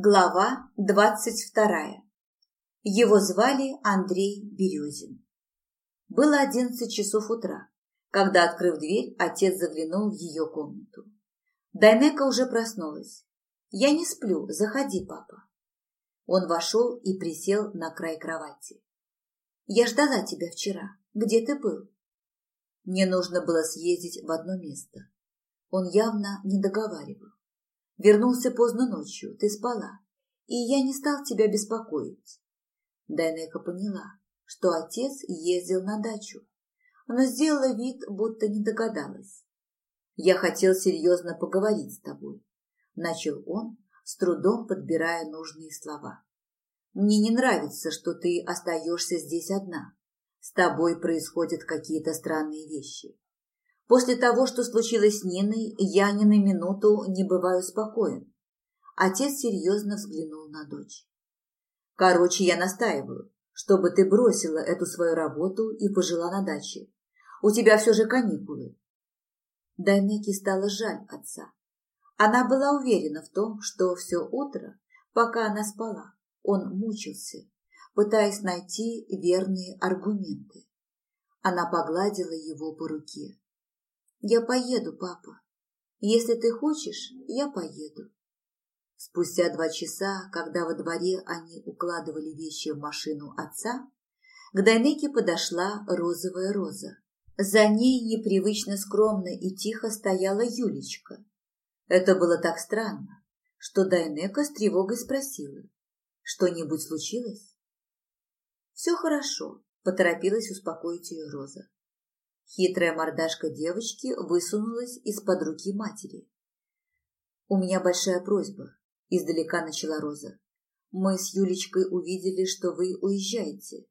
Глава двадцать вторая. Его звали Андрей Березин. Было одиннадцать часов утра, когда, открыв дверь, отец заглянул в ее комнату. Дайнека уже проснулась. «Я не сплю, заходи, папа». Он вошел и присел на край кровати. «Я ждала тебя вчера. Где ты был?» Мне нужно было съездить в одно место. Он явно не договаривал. Вернулся поздно ночью, ты спала, и я не стал тебя беспокоить. Дайнека поняла, что отец ездил на дачу, но сделала вид, будто не догадалась. «Я хотел серьезно поговорить с тобой», – начал он, с трудом подбирая нужные слова. «Мне не нравится, что ты остаешься здесь одна. С тобой происходят какие-то странные вещи. После того, что случилось с Ниной, я ни на минуту не бываю спокоен. Отец серьезно взглянул на дочь. Короче, я настаиваю, чтобы ты бросила эту свою работу и пожила на даче. У тебя все же каникулы. Дайнеке стало жаль отца. Она была уверена в том, что все утро, пока она спала, он мучился, пытаясь найти верные аргументы. Она погладила его по руке. «Я поеду, папа. Если ты хочешь, я поеду». Спустя два часа, когда во дворе они укладывали вещи в машину отца, к Дайнеке подошла розовая роза. За ней непривычно скромно и тихо стояла Юлечка. Это было так странно, что Дайнека с тревогой спросила, что-нибудь случилось? Все хорошо, поторопилась успокоить ее Роза. Хитрая мордашка девочки высунулась из-под руки матери. «У меня большая просьба», – издалека начала Роза. «Мы с Юлечкой увидели, что вы уезжаете.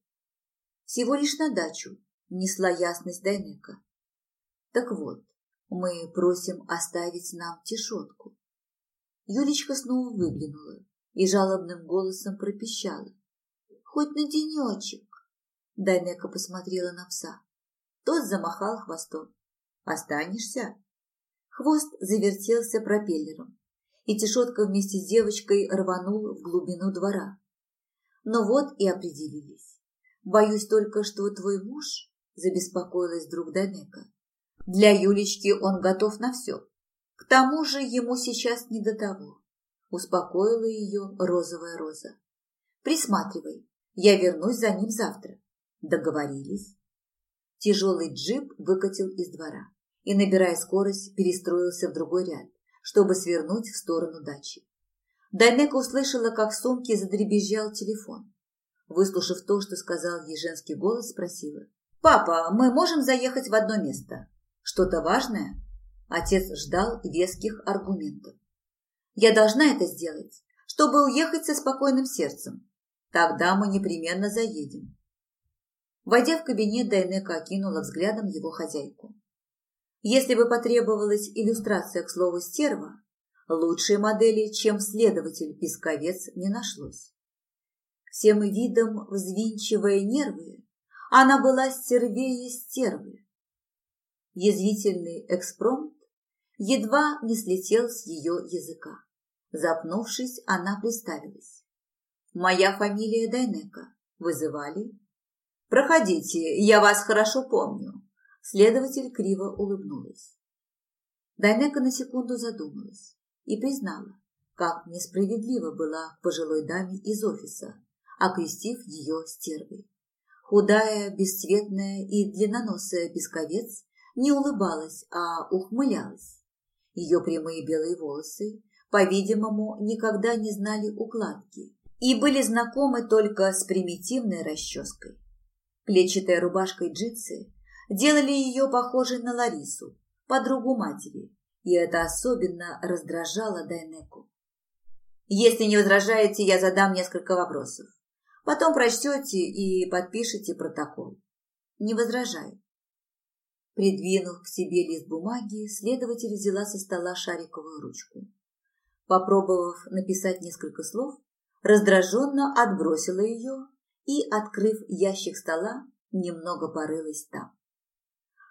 Всего лишь на дачу», – несла ясность Дайнека. «Так вот, мы просим оставить нам тишотку». Юлечка снова выглянула и жалобным голосом пропищала. «Хоть на денечек». Дайнека посмотрела на пса. Тот замахал хвостом. «Останешься?» Хвост завертелся пропеллером, и Тишотка вместе с девочкой рванул в глубину двора. Ну вот и определились. Боюсь только, что твой муж, забеспокоилась вдруг Домека. Для Юлечки он готов на все. К тому же ему сейчас не до того. Успокоила ее розовая роза. Присматривай, я вернусь за ним завтра. Договорились. Тяжелый джип выкатил из двора и, набирая скорость, перестроился в другой ряд, чтобы свернуть в сторону дачи. Дайнека услышала, как в сумке задребезжал телефон. Выслушав то, что сказал ей женский голос, спросила. «Папа, мы можем заехать в одно место? Что-то важное?» Отец ждал веских аргументов. «Я должна это сделать, чтобы уехать со спокойным сердцем. Тогда мы непременно заедем. Войдя в кабинет, Дайнека окинула взглядом его хозяйку. Если бы потребовалась иллюстрация к слову «стерва», лучшей модели, чем следователь-песковец, не нашлось. Всем видом взвинчивая нервы, она была стервее стервы. Язвительный экспромт едва не слетел с ее языка. Запнувшись, она представилась. «Моя фамилия Дайнека. Вызывали?» «Проходите, я вас хорошо помню». Следователь криво улыбнулась. Дайнека на секунду задумалась и признала, как несправедлива была пожилой даме из офиса, окрестив ее стервой. Худая, бесцветная и длинноносая песковец не улыбалась, а ухмылялась. Ее прямые белые волосы, по-видимому, никогда не знали укладки и были знакомы только с примитивной расческой. Клетчатая рубашка и джинсы делали ее похожей на Ларису, подругу матери, и это особенно раздражало Дайнеку. Если не возражаете, я задам несколько вопросов. Потом прочтете и подпишите протокол. Не возражаю. Придвинув к себе лист бумаги, следователь взяла со стола шариковую ручку. Попробовав написать несколько слов, раздраженно отбросила ее и, открыв ящик стола, немного порылась там.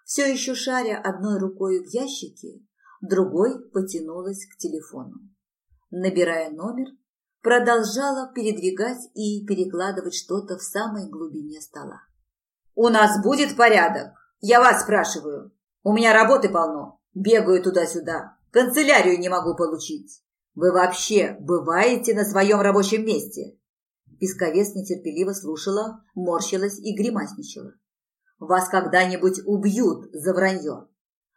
Все еще шаря одной рукой в ящике, другой потянулась к телефону. Набирая номер, продолжала передвигать и перекладывать что-то в самой глубине стола. «У нас будет порядок? Я вас спрашиваю. У меня работы полно. Бегаю туда-сюда. Канцелярию не могу получить. Вы вообще бываете на своем рабочем месте?» Песковец нетерпеливо слушала, морщилась и гримасничала. «Вас когда-нибудь убьют за вранье.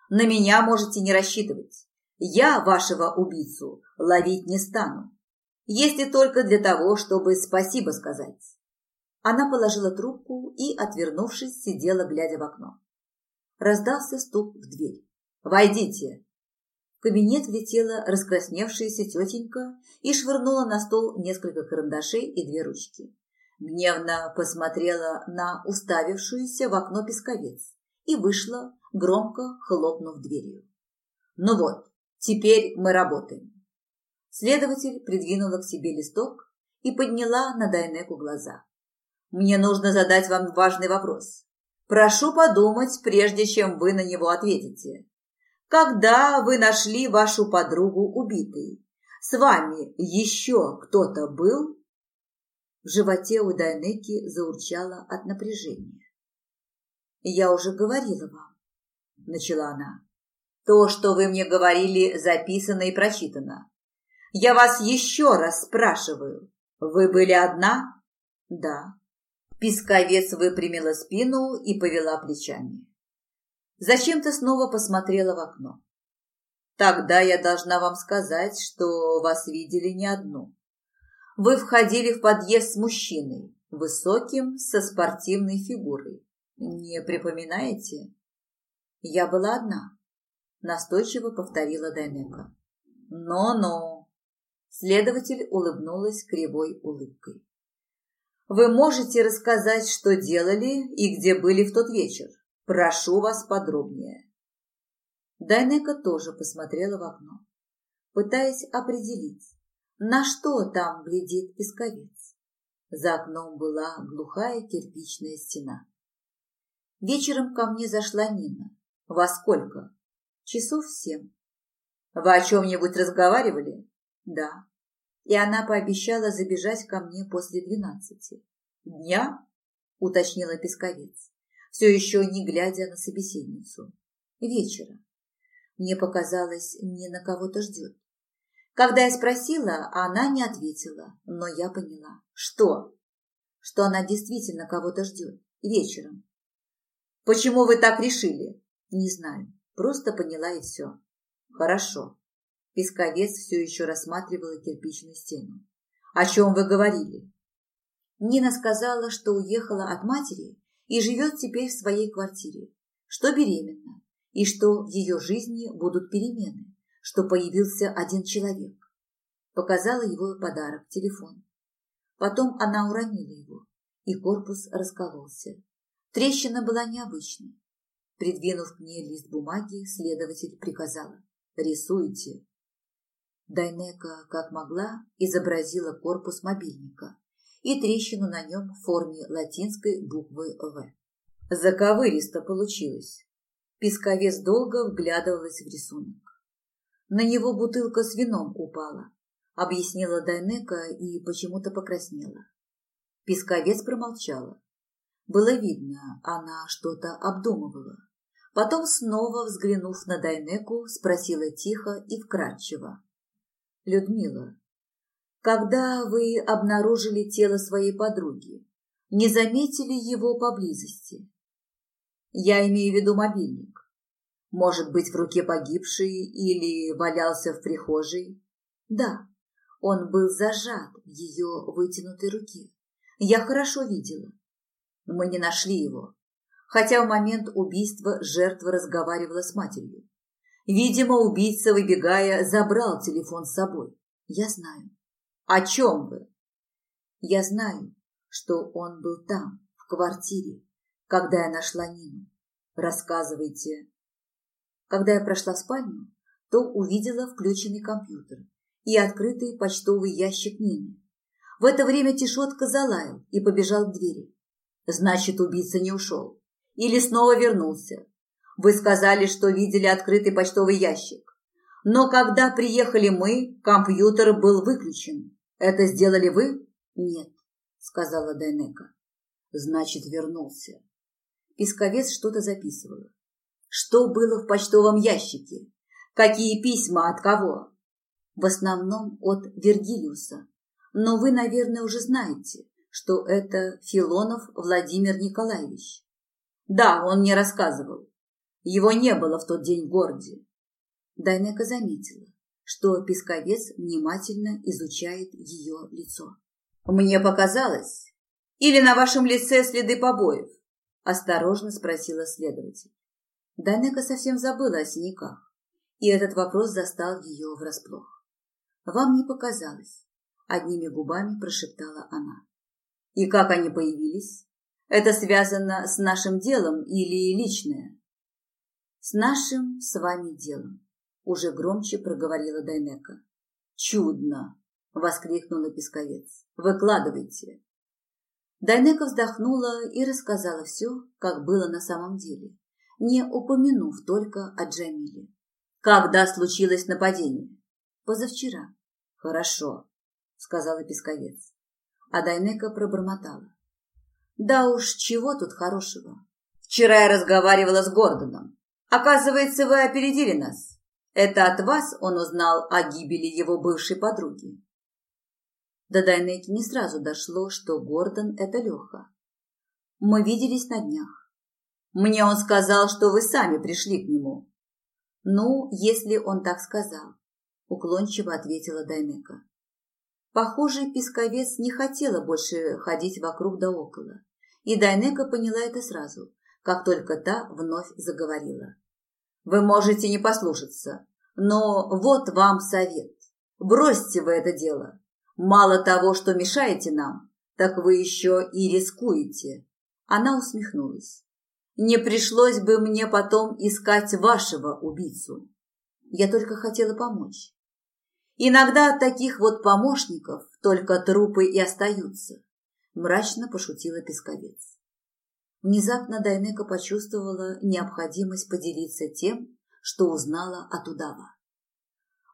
На меня можете не рассчитывать. Я вашего убийцу ловить не стану. Если только для того, чтобы спасибо сказать». Она положила трубку и, отвернувшись, сидела, глядя в окно. Раздался стук в дверь. «Войдите!» Кабинет влетела раскрасневшаяся тетенька и швырнула на стол несколько карандашей и две ручки. Гневно посмотрела на уставившуюся в окно песковец и вышла, громко хлопнув дверью. «Ну вот, теперь мы работаем». Следователь придвинула к себе листок и подняла на Дайнеку глаза. «Мне нужно задать вам важный вопрос. Прошу подумать, прежде чем вы на него ответите. Когда вы нашли вашу подругу убитой, с вами еще кто-то был?» В животе у Дайнеки заурчало от напряжения. «Я уже говорила вам», – начала она. «То, что вы мне говорили, записано и прочитано. Я вас еще раз спрашиваю. Вы были одна?» «Да». Песковец выпрямила спину и повела плечами. Зачем ты снова посмотрела в окно? Тогда я должна вам сказать, что вас видели не одну. Вы входили в подъезд с мужчиной, высоким, со спортивной фигурой. Не припоминаете? Я была одна, настойчиво повторила Дайнека. Но-но. Следователь улыбнулась кривой улыбкой. Вы можете рассказать, что делали и где были в тот вечер? Прошу вас подробнее. Дайнека тоже посмотрела в окно, пытаясь определить, на что там глядит песковец. За окном была глухая кирпичная стена. Вечером ко мне зашла Нина. Во сколько? Часов семь. Вы о чем-нибудь разговаривали? Да. И она пообещала забежать ко мне после двенадцати. Дня? Уточнила Песковец все еще не глядя на собеседницу. Вечера. Мне показалось, не на кого-то ждет. Когда я спросила, она не ответила, но я поняла. Что? Что она действительно кого-то ждет. Вечером. Почему вы так решили? Не знаю. Просто поняла и все. Хорошо. Песковец все еще рассматривала кирпичную стену. О чем вы говорили? Нина сказала, что уехала от матери и живет теперь в своей квартире, что беременна, и что в ее жизни будут перемены, что появился один человек. Показала его подарок, телефон. Потом она уронила его, и корпус раскололся. Трещина была необычной. Придвинув к ней лист бумаги, следователь приказала «Рисуйте». Дайнека, как могла, изобразила корпус мобильника, и трещину на нем в форме латинской буквы «В». Заковыристо получилось. Песковец долго вглядывалась в рисунок. На него бутылка с вином упала, объяснила Дайнека и почему-то покраснела. Песковец промолчала. Было видно, она что-то обдумывала. Потом, снова взглянув на Дайнеку, спросила тихо и вкрадчиво. «Людмила, когда вы обнаружили тело своей подруги, не заметили его поблизости? Я имею в виду мобильник. Может быть, в руке погибшей или валялся в прихожей? Да, он был зажат в ее вытянутой руке. Я хорошо видела. Мы не нашли его, хотя в момент убийства жертва разговаривала с матерью. Видимо, убийца, выбегая, забрал телефон с собой. Я знаю. О чем вы? Я знаю, что он был там, в квартире, когда я нашла Нину. Рассказывайте. Когда я прошла в спальню, то увидела включенный компьютер и открытый почтовый ящик Нины. В это время Тишотка залаял и побежал к двери. Значит, убийца не ушел. Или снова вернулся. Вы сказали, что видели открытый почтовый ящик. Но когда приехали мы, компьютер был выключен. Это сделали вы? Нет, сказала Дайнека. Значит, вернулся. Писковец что-то записывала. Что было в почтовом ящике? Какие письма от кого? В основном от Вергилиуса. Но вы, наверное, уже знаете, что это Филонов Владимир Николаевич. Да, он мне рассказывал. Его не было в тот день в городе. Дайнека заметила, что Песковец внимательно изучает ее лицо. «Мне показалось. Или на вашем лице следы побоев?» – осторожно спросила следователь. Дайнека совсем забыла о синяках, и этот вопрос застал ее врасплох. «Вам не показалось», – одними губами прошептала она. «И как они появились? Это связано с нашим делом или личное?» «С нашим с вами делом», – уже громче проговорила Дайнека. «Чудно!» – воскликнула Песковец. «Выкладывайте!» Дайнека вздохнула и рассказала все, как было на самом деле, не упомянув только о Джамиле. «Когда случилось нападение?» «Позавчера». «Хорошо», – сказала Песковец. А Дайнека пробормотала. «Да уж, чего тут хорошего?» «Вчера я разговаривала с Гордоном. Оказывается, вы опередили нас. Это от вас он узнал о гибели его бывшей подруги». До Дайнеки не сразу дошло, что Гордон – это Леха. «Мы виделись на днях. Мне он сказал, что вы сами пришли к нему. Ну, если он так сказал, уклончиво ответила Дайнека. Похоже, Песковец не хотела больше ходить вокруг да около, и Дайнека поняла это сразу, как только та вновь заговорила. Вы можете не послушаться, но вот вам совет. Бросьте вы это дело. Мало того, что мешаете нам, так вы еще и рискуете. Она усмехнулась не пришлось бы мне потом искать вашего убийцу. Я только хотела помочь. Иногда от таких вот помощников только трупы и остаются, мрачно пошутила Песковец. Внезапно Дайнека почувствовала необходимость поделиться тем, что узнала от удава.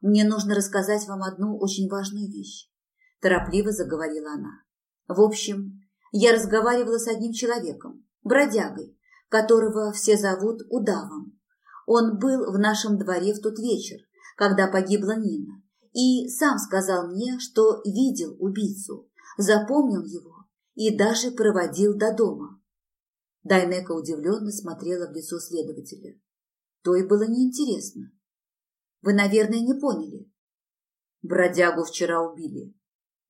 «Мне нужно рассказать вам одну очень важную вещь», – торопливо заговорила она. «В общем, я разговаривала с одним человеком, бродягой, которого все зовут Удавом. Он был в нашем дворе в тот вечер, когда погибла Нина, и сам сказал мне, что видел убийцу, запомнил его и даже проводил до дома. Дайнека удивленно смотрела в лицо следователя. То и было неинтересно. Вы, наверное, не поняли. Бродягу вчера убили,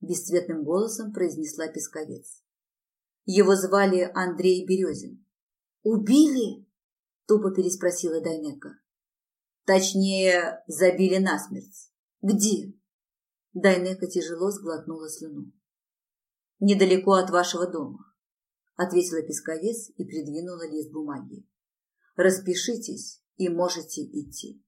бесцветным голосом произнесла Песковец. Его звали Андрей Березин. «Убили?» – тупо переспросила Дайнека. «Точнее, забили насмерть. Где?» Дайнека тяжело сглотнула слюну. «Недалеко от вашего дома», – ответила песковец и придвинула лист бумаги. «Распишитесь и можете идти».